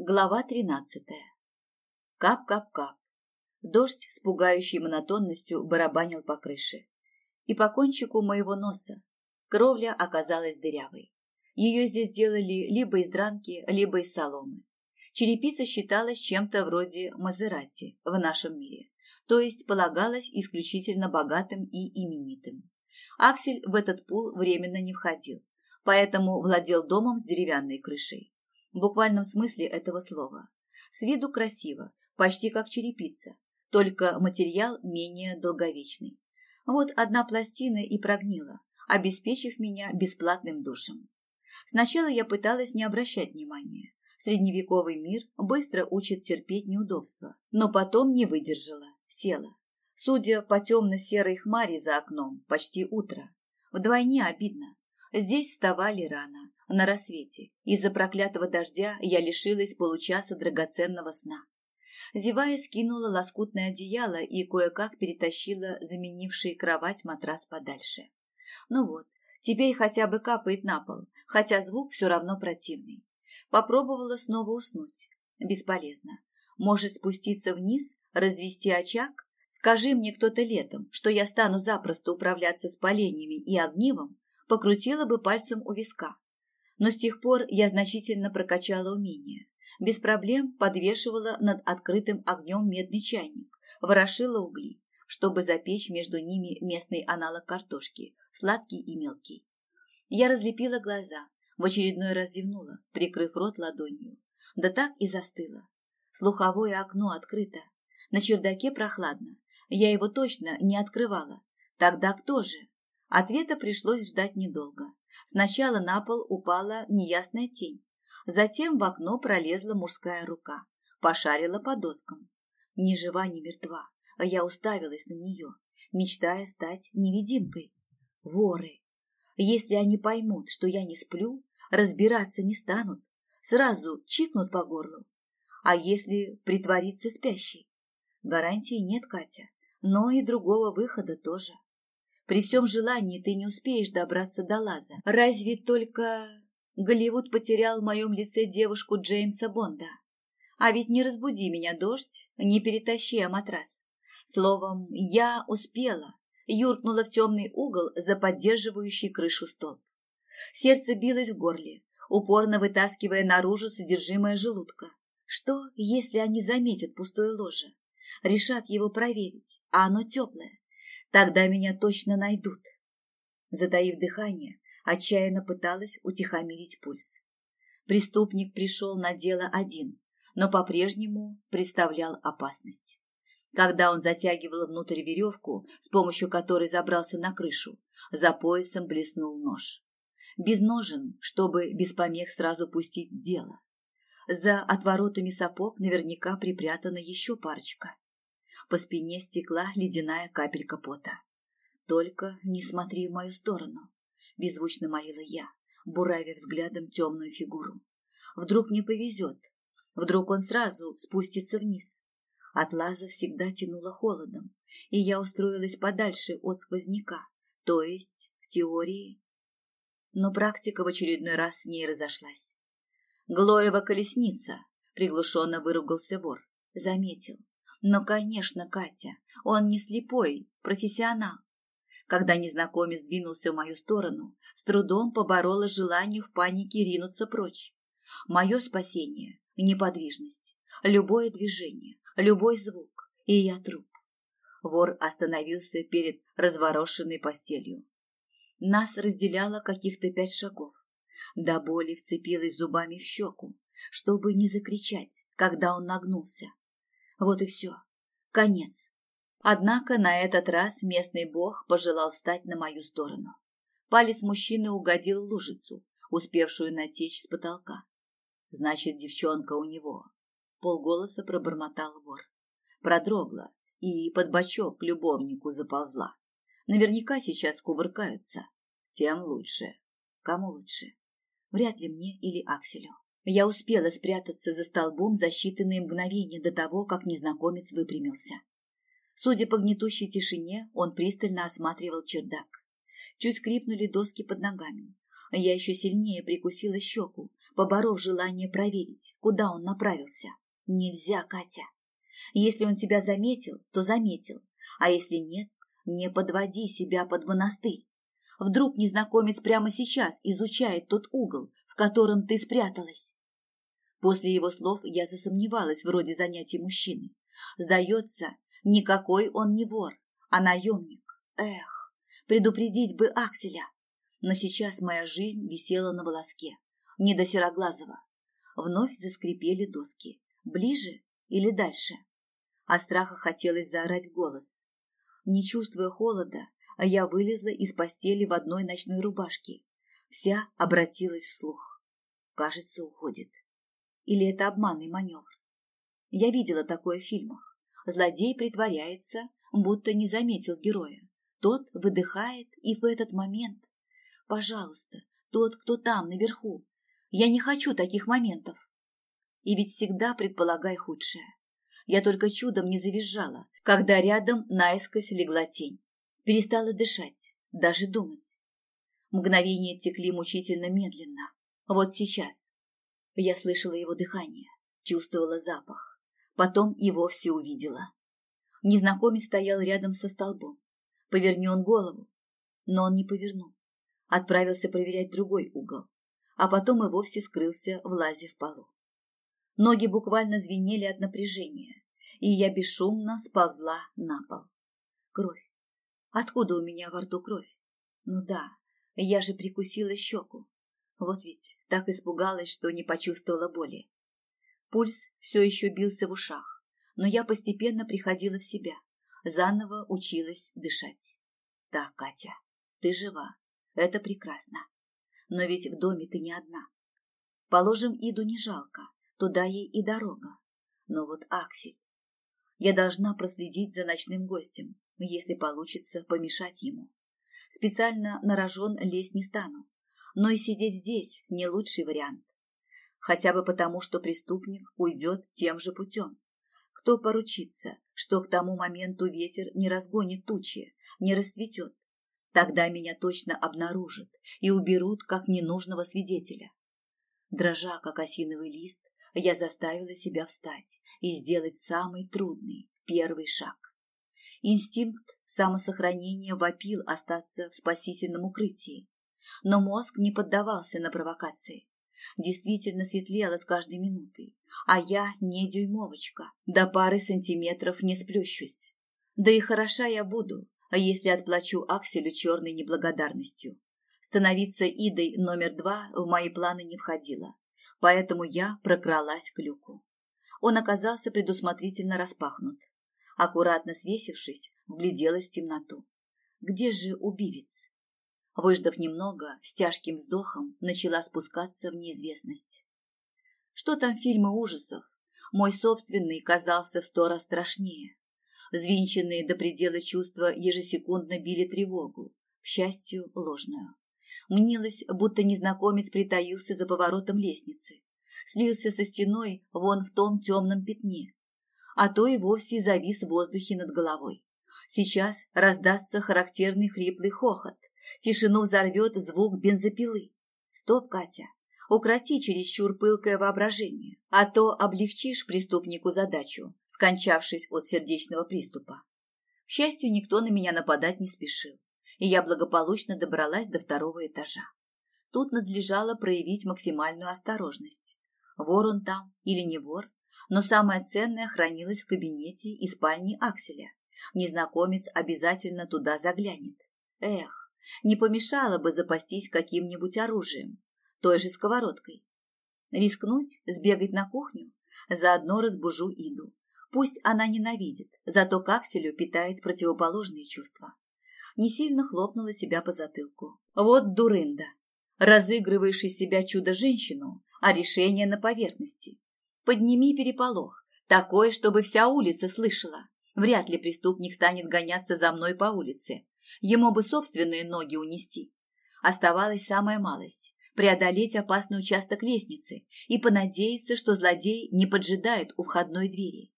Глава тринадцатая. Кап-кап-кап. Дождь с пугающей монотонностью барабанил по крыше. И по кончику моего носа. Кровля оказалась дырявой. Ее здесь делали либо из дранки, либо из соломы. Черепица считалась чем-то вроде Мазерати в нашем мире, то есть полагалась исключительно богатым и именитым. Аксель в этот пул временно не входил, поэтому владел домом с деревянной крышей в буквальном смысле этого слова. С виду красиво, почти как черепица, только материал менее долговечный. Вот одна пластина и прогнила, обеспечив меня бесплатным душем. Сначала я пыталась не обращать внимания. Средневековый мир быстро учит терпеть неудобства, но потом не выдержала, села. Судя по темно-серой хмари за окном, почти утро. Вдвойне обидно. Здесь вставали рано, на рассвете. Из-за проклятого дождя я лишилась получаса драгоценного сна. Зевая, скинула лоскутное одеяло и кое-как перетащила заменивший кровать матрас подальше. Ну вот, теперь хотя бы капает на пол, хотя звук все равно противный. Попробовала снова уснуть. Бесполезно. Может спуститься вниз, развести очаг? Скажи мне кто-то летом, что я стану запросто управляться с поленьями и огнивом, покрутила бы пальцем у виска. Но с тех пор я значительно прокачала умения. Без проблем подвешивала над открытым огнем медный чайник, ворошила угли, чтобы запечь между ними местный аналог картошки, сладкий и мелкий. Я разлепила глаза, в очередной раз зевнула, прикрыв рот ладонью. Да так и застыла. Слуховое окно открыто. На чердаке прохладно. Я его точно не открывала. Тогда кто же? Ответа пришлось ждать недолго. Сначала на пол упала неясная тень, затем в окно пролезла мужская рука, пошарила по доскам. Ни жива, ни мертва, а я уставилась на нее, мечтая стать невидимкой. Воры! Если они поймут, что я не сплю, разбираться не станут, сразу чикнут по горлу. А если притвориться спящей? Гарантии нет, Катя, но и другого выхода тоже. При всем желании ты не успеешь добраться до Лаза. Разве только Голливуд потерял в моем лице девушку Джеймса Бонда. А ведь не разбуди меня, дождь, не перетащи а матрас. Словом, я успела, юркнула в темный угол за поддерживающий крышу столб. Сердце билось в горле, упорно вытаскивая наружу содержимое желудка. Что, если они заметят пустое ложе? Решат его проверить, а оно теплое. Тогда меня точно найдут. Затаив дыхание, отчаянно пыталась утихомирить пульс. Преступник пришел на дело один, но по-прежнему представлял опасность. Когда он затягивал внутрь веревку, с помощью которой забрался на крышу, за поясом блеснул нож. Без ножен, чтобы без помех сразу пустить в дело. За отворотами сапог наверняка припрятана еще парочка. По спине стекла ледяная капелька пота. «Только не смотри в мою сторону», — беззвучно молила я, буравя взглядом темную фигуру. «Вдруг не повезет, вдруг он сразу спустится вниз». От лаза всегда тянуло холодом, и я устроилась подальше от сквозняка, то есть, в теории. Но практика в очередной раз с ней разошлась. «Глоева колесница!» — приглушенно выругался вор. Заметил. Но, конечно, Катя, он не слепой, профессионал. Когда незнакомец двинулся в мою сторону, с трудом поборола желание в панике ринуться прочь. Мое спасение – неподвижность, любое движение, любой звук, и я труп. Вор остановился перед разворошенной постелью. Нас разделяло каких-то пять шагов. До боли вцепилась зубами в щеку, чтобы не закричать, когда он нагнулся. Вот и все. Конец. Однако на этот раз местный бог пожелал встать на мою сторону. Палец мужчины угодил лужицу, успевшую натечь с потолка. Значит, девчонка у него. Полголоса пробормотал вор. Продрогла и под бочок к любовнику заползла. Наверняка сейчас кувыркаются. Тем лучше. Кому лучше? Вряд ли мне или Акселю. Я успела спрятаться за столбом за считанные мгновения до того, как незнакомец выпрямился. Судя по гнетущей тишине, он пристально осматривал чердак. Чуть скрипнули доски под ногами. Я еще сильнее прикусила щеку, поборов желание проверить, куда он направился. Нельзя, Катя. Если он тебя заметил, то заметил, а если нет, не подводи себя под монастырь. Вдруг незнакомец прямо сейчас изучает тот угол, в котором ты спряталась. После его слов я засомневалась в роде занятий мужчины. Сдается, никакой он не вор, а наемник. Эх, предупредить бы Акселя. Но сейчас моя жизнь висела на волоске, не до Сероглазого. Вновь заскрипели доски. Ближе или дальше? От страха хотелось заорать голос. Не чувствуя холода, я вылезла из постели в одной ночной рубашке. Вся обратилась вслух. Кажется, уходит. Или это обманный маневр? Я видела такое в фильмах. Злодей притворяется, будто не заметил героя. Тот выдыхает, и в этот момент... Пожалуйста, тот, кто там, наверху. Я не хочу таких моментов. И ведь всегда предполагай худшее. Я только чудом не завизжала, когда рядом наискось легла тень. Перестала дышать, даже думать. Мгновения текли мучительно медленно. Вот сейчас. Я слышала его дыхание, чувствовала запах. Потом и вовсе увидела. Незнакомец стоял рядом со столбом. Поверни он голову. Но он не повернул. Отправился проверять другой угол. А потом и вовсе скрылся в лазе в полу. Ноги буквально звенели от напряжения, и я бесшумно сползла на пол. Кровь. Откуда у меня во рту кровь? Ну да, я же прикусила щеку. Вот ведь так испугалась, что не почувствовала боли. Пульс все еще бился в ушах, но я постепенно приходила в себя, заново училась дышать. Так, Катя, ты жива, это прекрасно. Но ведь в доме ты не одна. Положим, Иду не жалко, туда ей и дорога. Но вот Аксель. Я должна проследить за ночным гостем, если получится помешать ему. Специально на рожон лезть не стану, но и сидеть здесь не лучший вариант. Хотя бы потому, что преступник уйдет тем же путем. Кто поручится, что к тому моменту ветер не разгонит тучи, не расцветет? Тогда меня точно обнаружат и уберут как ненужного свидетеля. Дрожа, как осиновый лист, я заставила себя встать и сделать самый трудный, первый шаг. Инстинкт самосохранения вопил остаться в спасительном укрытии, но мозг не поддавался на провокации. Действительно светлело с каждой минутой, а я не дюймовочка, до пары сантиметров не сплющусь. Да и хороша я буду, если отплачу Акселю черной неблагодарностью. Становиться Идой номер два в мои планы не входило поэтому я прокралась к люку. Он оказался предусмотрительно распахнут. Аккуратно свесившись, вгляделась в темноту. Где же убивец? Выждав немного, с тяжким вздохом начала спускаться в неизвестность. Что там фильмы ужасов? Мой собственный казался в сто раз страшнее. Взвинченные до предела чувства ежесекундно били тревогу, к счастью, ложную. Мнилось, будто незнакомец притаился за поворотом лестницы, слился со стеной вон в том темном пятне, а то и вовсе завис в воздухе над головой. Сейчас раздастся характерный хриплый хохот, тишину взорвет звук бензопилы. Стоп, Катя, укроти чересчур пылкое воображение, а то облегчишь преступнику задачу, скончавшись от сердечного приступа. К счастью, никто на меня нападать не спешил и я благополучно добралась до второго этажа. Тут надлежало проявить максимальную осторожность. Вор он там или не вор, но самое ценное хранилось в кабинете и спальне Акселя. Незнакомец обязательно туда заглянет. Эх, не помешало бы запастись каким-нибудь оружием, той же сковородкой. Рискнуть, сбегать на кухню, заодно разбужу Иду. Пусть она ненавидит, зато к Акселю питает противоположные чувства не сильно хлопнула себя по затылку. Вот дурында, разыгрываешь из себя чудо-женщину, а решение на поверхности. Подними переполох, такое, чтобы вся улица слышала. Вряд ли преступник станет гоняться за мной по улице. Ему бы собственные ноги унести. Оставалась самая малость – преодолеть опасный участок лестницы и понадеяться, что злодей не поджидает у входной двери.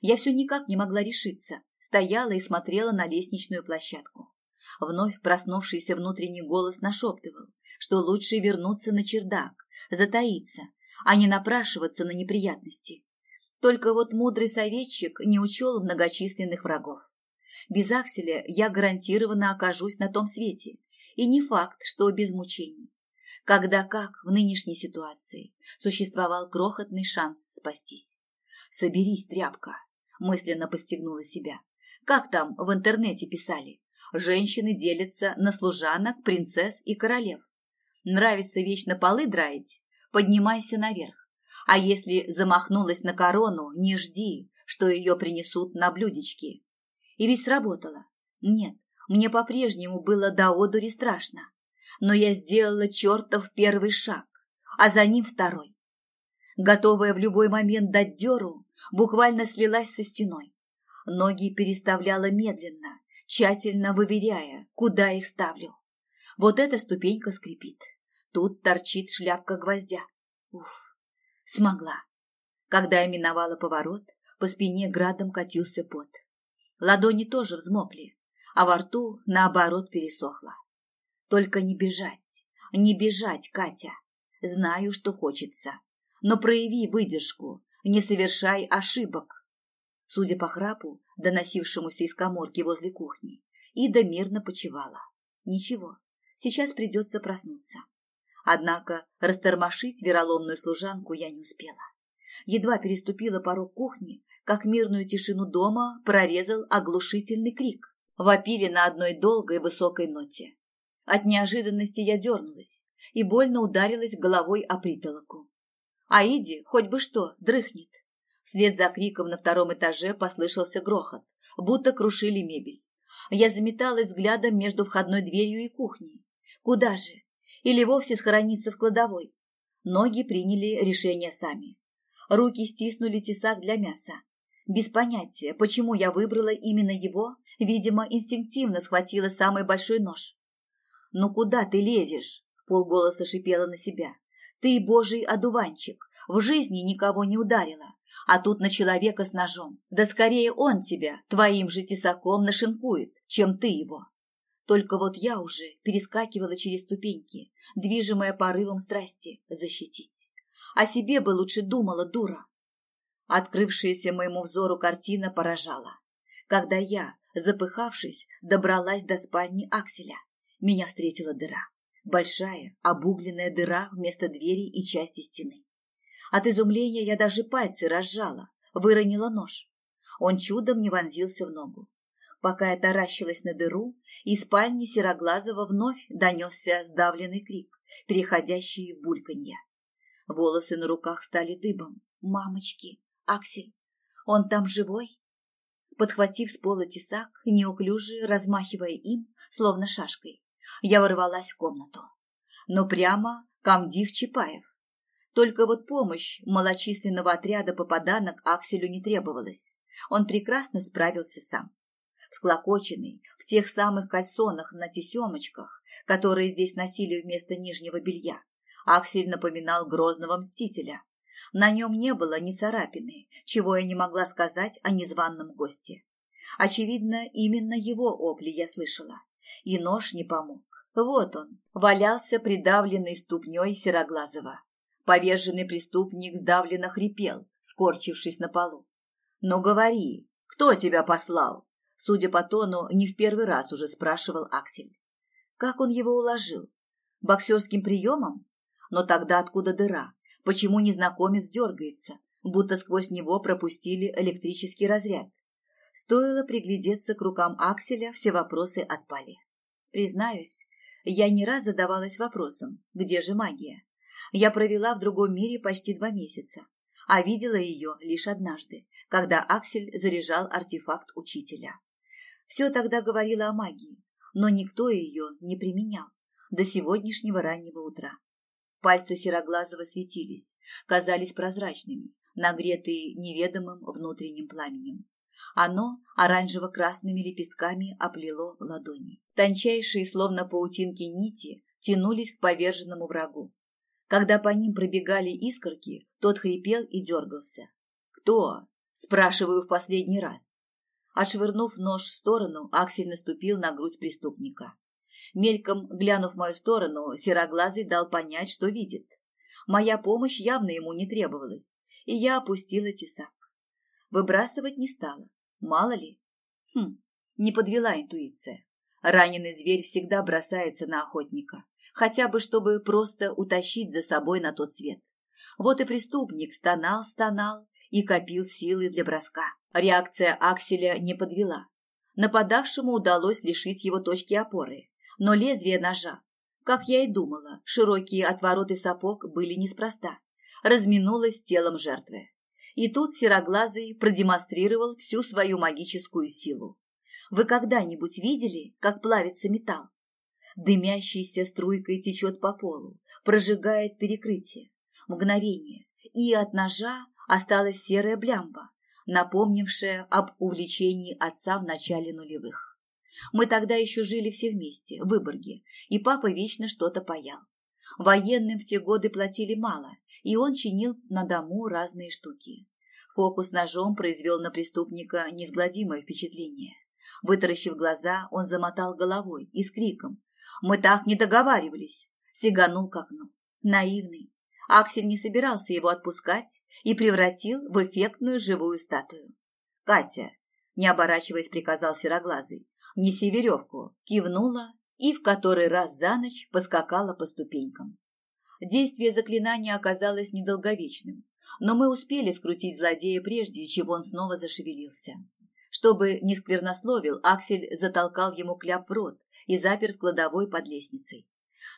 Я все никак не могла решиться, стояла и смотрела на лестничную площадку. Вновь проснувшийся внутренний голос нашептывал, что лучше вернуться на чердак, затаиться, а не напрашиваться на неприятности. Только вот мудрый советчик не учел многочисленных врагов. Без Акселя я гарантированно окажусь на том свете, и не факт, что без мучений. Когда как в нынешней ситуации существовал крохотный шанс спастись. «Соберись, тряпка!» – мысленно постигнула себя. Как там в интернете писали? Женщины делятся на служанок, принцесс и королев. Нравится вечно полы драить? Поднимайся наверх. А если замахнулась на корону, не жди, что ее принесут на блюдечке. И ведь сработало. Нет, мне по-прежнему было до одури страшно. Но я сделала чертов первый шаг, а за ним второй. Готовая в любой момент дать дёру, буквально слилась со стеной. Ноги переставляла медленно, тщательно выверяя, куда их ставлю. Вот эта ступенька скрипит. Тут торчит шляпка гвоздя. Уф, смогла. Когда я миновала поворот, по спине градом катился пот. Ладони тоже взмокли, а во рту, наоборот, пересохло. Только не бежать, не бежать, Катя. Знаю, что хочется, но прояви выдержку, не совершай ошибок. Судя по храпу, доносившемуся из коморки возле кухни, Ида мирно почевала. Ничего, сейчас придется проснуться. Однако растормошить вероломную служанку я не успела. Едва переступила порог кухни, как мирную тишину дома прорезал оглушительный крик. Вопили на одной долгой высокой ноте. От неожиданности я дернулась и больно ударилась головой о притолоку. А Иди хоть бы что, дрыхнет. Вслед за криком на втором этаже послышался грохот, будто крушили мебель. Я заметалась взглядом между входной дверью и кухней. Куда же? Или вовсе схорониться в кладовой? Ноги приняли решение сами. Руки стиснули тесак для мяса. Без понятия, почему я выбрала именно его, видимо, инстинктивно схватила самый большой нож. «Ну куда ты лезешь?» – полголоса шипела на себя. «Ты божий одуванчик, в жизни никого не ударила, а тут на человека с ножом. Да скорее он тебя твоим же тесаком нашинкует, чем ты его. Только вот я уже перескакивала через ступеньки, движимая порывом страсти защитить. О себе бы лучше думала дура. Открывшаяся моему взору картина поражала. Когда я, запыхавшись, добралась до спальни Акселя, меня встретила дыра. Большая, обугленная дыра вместо двери и части стены. От изумления я даже пальцы разжала, выронила нож. Он чудом не вонзился в ногу. Пока я таращилась на дыру, из спальни Сероглазого вновь донесся сдавленный крик, переходящий в бульканье. Волосы на руках стали дыбом. «Мамочки! Аксель! Он там живой?» Подхватив с пола тесак, неуклюже размахивая им, словно шашкой, я ворвалась в комнату. Но прямо комдив Чапаев. Только вот помощь малочисленного отряда попаданок Акселю не требовалась. Он прекрасно справился сам. Склокоченный, в тех самых кальсонах на тесемочках, которые здесь носили вместо нижнего белья, Аксель напоминал грозного мстителя. На нем не было ни царапины, чего я не могла сказать о незваном госте. Очевидно, именно его опли я слышала. И нож не помог. Вот он, валялся придавленный ступней Сероглазого. Поверженный преступник сдавленно хрипел, скорчившись на полу. «Ну говори, кто тебя послал?» Судя по тону, не в первый раз уже спрашивал Аксель. Как он его уложил? Боксерским приемом? Но тогда откуда дыра? Почему незнакомец дергается, будто сквозь него пропустили электрический разряд? Стоило приглядеться к рукам Акселя, все вопросы отпали. Признаюсь, я не раз задавалась вопросом, где же магия? Я провела в другом мире почти два месяца, а видела ее лишь однажды, когда Аксель заряжал артефакт учителя. Все тогда говорило о магии, но никто ее не применял до сегодняшнего раннего утра. Пальцы Сероглазого светились, казались прозрачными, нагретые неведомым внутренним пламенем. Оно оранжево-красными лепестками оплело ладони. Тончайшие, словно паутинки нити, тянулись к поверженному врагу, когда по ним пробегали искорки, тот хрипел и дергался. «Кто?» – спрашиваю в последний раз. Отшвырнув нож в сторону, Аксель наступил на грудь преступника. Мельком глянув в мою сторону, сероглазый дал понять, что видит. Моя помощь явно ему не требовалась, и я опустила тесак. Выбрасывать не стала. Мало ли. Хм, не подвела интуиция. Раненый зверь всегда бросается на охотника, хотя бы чтобы просто утащить за собой на тот свет. Вот и преступник стонал-стонал и копил силы для броска. Реакция Акселя не подвела. Нападавшему удалось лишить его точки опоры, но лезвие ножа, как я и думала, широкие отвороты сапог были неспроста, разминулось телом жертвы. И тут Сероглазый продемонстрировал всю свою магическую силу. Вы когда-нибудь видели, как плавится металл? Дымящейся струйкой течет по полу, прожигает перекрытие. Мгновение, и от ножа осталась серая блямба, напомнившая об увлечении отца в начале нулевых. Мы тогда еще жили все вместе, в Выборге, и папа вечно что-то паял. Военным в те годы платили мало, и он чинил на дому разные штуки. Фокус ножом произвел на преступника неизгладимое впечатление. Вытаращив глаза, он замотал головой и с криком «Мы так не договаривались!» сиганул к окну. Наивный. Аксель не собирался его отпускать и превратил в эффектную живую статую. «Катя!» – не оборачиваясь, приказал Сероглазый. «Неси веревку!» – кивнула и в который раз за ночь поскакала по ступенькам. Действие заклинания оказалось недолговечным, но мы успели скрутить злодея прежде, чем он снова зашевелился. Чтобы не сквернословил, Аксель затолкал ему кляп в рот и запер в кладовой под лестницей.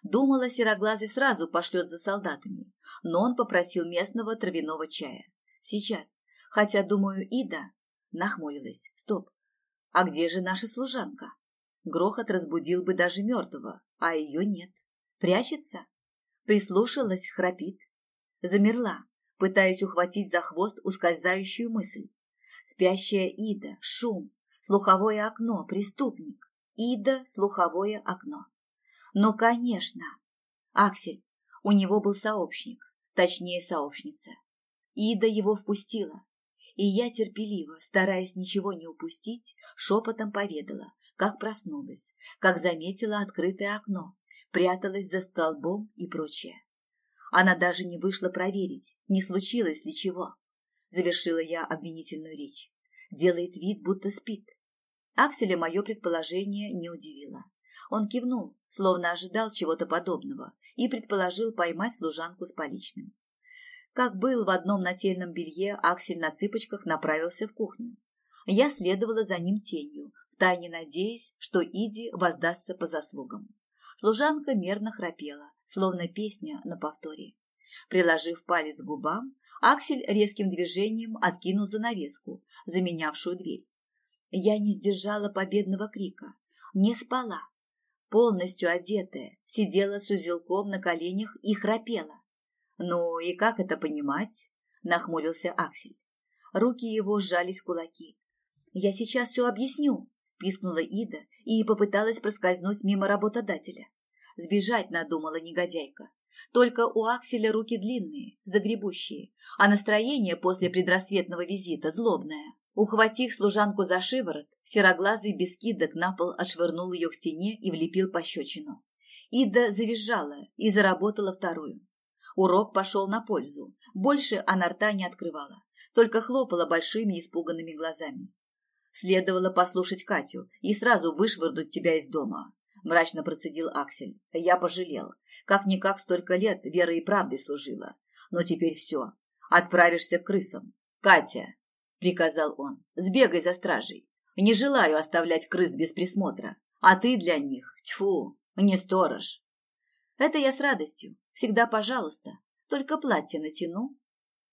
Думала, Сероглазый сразу пошлет за солдатами, но он попросил местного травяного чая. Сейчас. Хотя, думаю, Ида нахмурилась. Стоп. А где же наша служанка? Грохот разбудил бы даже мертвого, а ее нет. Прячется? Прислушалась, храпит. Замерла, пытаясь ухватить за хвост ускользающую мысль. Спящая Ида, шум, слуховое окно, преступник. Ида, слуховое окно. Ну, конечно. Аксель, у него был сообщник, точнее сообщница. Ида его впустила, и я терпеливо, стараясь ничего не упустить, шепотом поведала, как проснулась, как заметила открытое окно, пряталась за столбом и прочее. Она даже не вышла проверить, не случилось ли чего. Завершила я обвинительную речь. Делает вид, будто спит. Акселя мое предположение не удивило. Он кивнул, словно ожидал чего-то подобного, и предположил поймать служанку с поличным. Как был в одном нательном белье, Аксель на цыпочках направился в кухню. Я следовала за ним тенью, втайне надеясь, что Иди воздастся по заслугам. Служанка мерно храпела, словно песня на повторе. Приложив палец к губам, Аксель резким движением откинул занавеску, заменявшую дверь. Я не сдержала победного крика, не спала. Полностью одетая, сидела с узелком на коленях и храпела. «Ну и как это понимать?» – нахмурился Аксель. Руки его сжались в кулаки. «Я сейчас все объясню», – пискнула Ида и попыталась проскользнуть мимо работодателя. Сбежать надумала негодяйка. Только у Акселя руки длинные, загребущие, а настроение после предрассветного визита злобное. Ухватив служанку за шиворот, сероглазый без кидок на пол отшвырнул ее к стене и влепил пощечину. Ида завизжала и заработала вторую. Урок пошел на пользу. Больше она рта не открывала, только хлопала большими испуганными глазами. Следовало послушать Катю и сразу вышвырнуть тебя из дома мрачно процедил Аксель. Я пожалел. Как-никак столько лет верой и правдой служила. Но теперь все. Отправишься к крысам. Катя, приказал он, сбегай за стражей. Не желаю оставлять крыс без присмотра. А ты для них, тьфу, не сторож. Это я с радостью. Всегда пожалуйста. Только платье натяну